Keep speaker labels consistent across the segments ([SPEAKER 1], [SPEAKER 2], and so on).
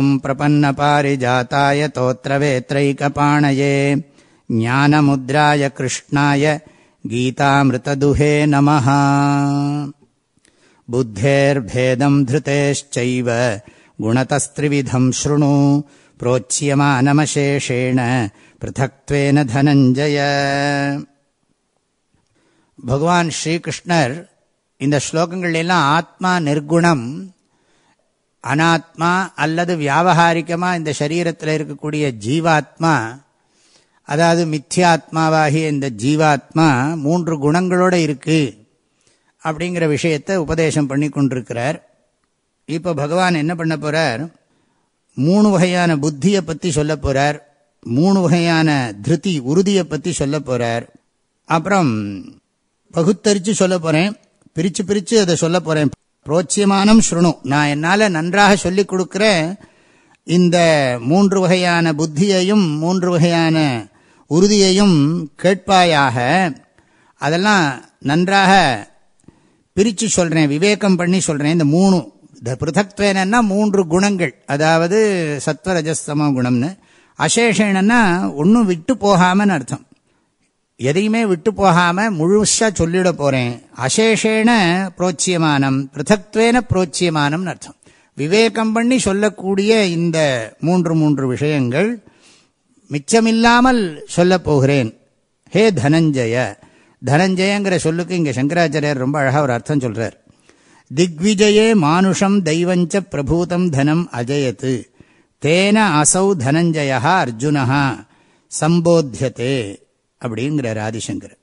[SPEAKER 1] ॐ प्रपन्नपारिजाताय तोत्रवेत्रैकपाणये ज्ञानमुद्राय कृष्णाय गीतामृतदुहे नमः बुद्धेर्भेदम् धृतेश्चैव गुणतस्त्रिविधम् शृणु प्रोच्यमानमशेषेण पृथक्त्वेन धनञ्जय பகவான் ஸ்ரீகிருஷ்ணர் இந்த ஸ்லோகங்கள் எல்லாம் ஆத்மா நிர்குணம் அனாத்மா அல்லது வியாபகாரிக்கமாக இந்த சரீரத்தில் இருக்கக்கூடிய ஜீவாத்மா அதாவது மித்யாத்மாவாகிய இந்த ஜீவாத்மா மூன்று குணங்களோடு இருக்குது அப்படிங்கிற விஷயத்தை உபதேசம் பண்ணி கொண்டிருக்கிறார். இப்போ பகவான் என்ன பண்ண போகிறார் மூணு வகையான புத்தியை பற்றி சொல்ல போகிறார் மூணு வகையான திருதி உறுதியை பற்றி சொல்ல போகிறார் அப்புறம் பகுத்தரித்து சொல்ல போகிறேன் பிரித்து பிரித்து அதை சொல்ல போகிறேன் புரோச்சியமானம் ஸ்ருணு. நான் என்னால் நன்றாக சொல்லிக் கொடுக்குற இந்த மூன்று வகையான புத்தியையும் மூன்று வகையான உறுதியையும் கேட்பாயாக. அதெல்லாம் நன்றாக பிரித்து சொல்கிறேன் விவேகம் பண்ணி சொல்கிறேன் இந்த மூணு இந்த பிருத்தக்வேனா மூன்று குணங்கள். அதாவது சத்வரஜஸ்தம குணம்னு. அசேஷனா ஒன்றும் விட்டு போகாமன்னு அர்த்தம். எதையுமே விட்டு போகாம முழுசா சொல்லிட போறேன். அசேஷேன புரோச்சியமானம் பிருத்தக்துவேன புரோச்சியமானம்னு அர்த்தம். விவேகம் பண்ணி சொல்லக்கூடிய இந்த மூன்று மூன்று விஷயங்கள் மிச்சமில்லாமல் சொல்ல போகிறேன். ஹே தனஞ்சய தனஞ்சயங்கிற சொல்லுக்கு இங்க சங்கராச்சாரியர் ரொம்ப அழகா ஒரு அர்த்தம் சொல்றார். திக்விஜயே மானுஷம் தெய்வஞ்ச பிரபூதம் தனம் அஜயத்து. தேன அசௌ தனஞ்சயா அர்ஜுனஹா சம்போத்தியத்தே அப்படிங்கிறார் ஆதிசங்கர்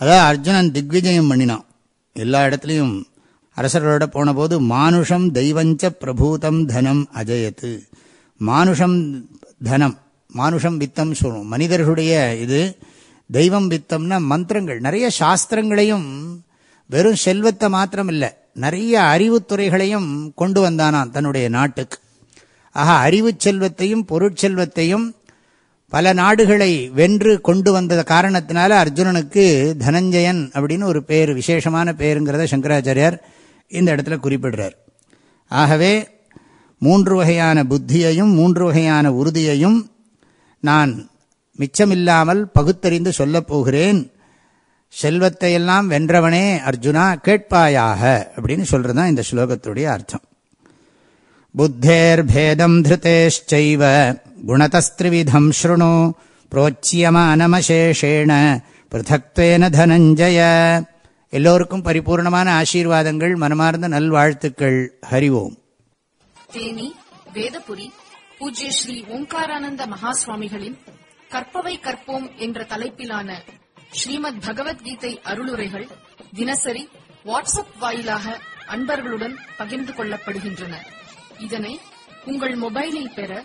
[SPEAKER 1] அதான் அர்ஜுனன் திக்விஜயம் பண்ணினான். எல்லா இடத்துலையும் அரசர்களோட போன போது மானுஷம் தெய்வஞ்ச பிரபூதம் தனம் அஜயத்து. மானுஷம் தனம் மானுஷம் வித்தம் சொல்லும். மனிதர்களுடைய இது தெய்வம் வித்தம்னா மந்திரங்கள். நிறைய சாஸ்திரங்களையும் வெறும் செல்வத்தை மாத்திரம் இல்லை நிறைய அறிவுத்துறைகளையும் கொண்டு வந்தானான் தன்னுடைய நாட்டுக்கு. ஆக அறிவு செல்வத்தையும் பொருட்செல்வத்தையும் பல நாடுகளை வென்று கொண்டு வந்த காரணத்தினால அர்ஜுனனுக்கு தனஞ்சயன் அப்படின்னு ஒரு பேர் விசேஷமான பேருங்கிறத சங்கராச்சாரியார் இந்த இடத்துல குறிப்பிடுறார். ஆகவே மூன்று வகையான புத்தியையும் மூன்று வகையான உறுதியையும் நான் மிச்சமில்லாமல் பகுத்தறிந்து சொல்லப் போகிறேன். செல்வத்தையெல்லாம் வென்றவனே அர்ஜுனா கேட்பாயாக அப்படின்னு சொல்றதுதான் இந்த ஸ்லோகத்துடைய அர்த்தம். புத்தேர்பேதம் திருத்தேஷ்சைவ குணதஸ்திரிவிதம் ஸ்ருணு புரோச்சியமானமசேஷேண பிருத்தக்வேன தனஞ்சய எல்லோருக்கும் பரிபூர்ணமான ஆசீர்வாதங்கள் மனமார்ந்த நல்வாழ்த்துக்கள். ஹரிவோம்
[SPEAKER 2] தேனி வேதபுரி பூஜ்ய ஸ்ரீ ஓங்காரானந்த மகா சுவாமிகளின் கற்பவை கற்போம் என்ற தலைப்பிலான ஸ்ரீமத் பகவத்கீதை அருளுரைகள் தினசரி வாட்ஸ்அப் வாயிலாக அன்பர்களுடன் பகிர்ந்து கொள்ளப்படுகின்றன. இதனை உங்கள் மொபைலில் பெற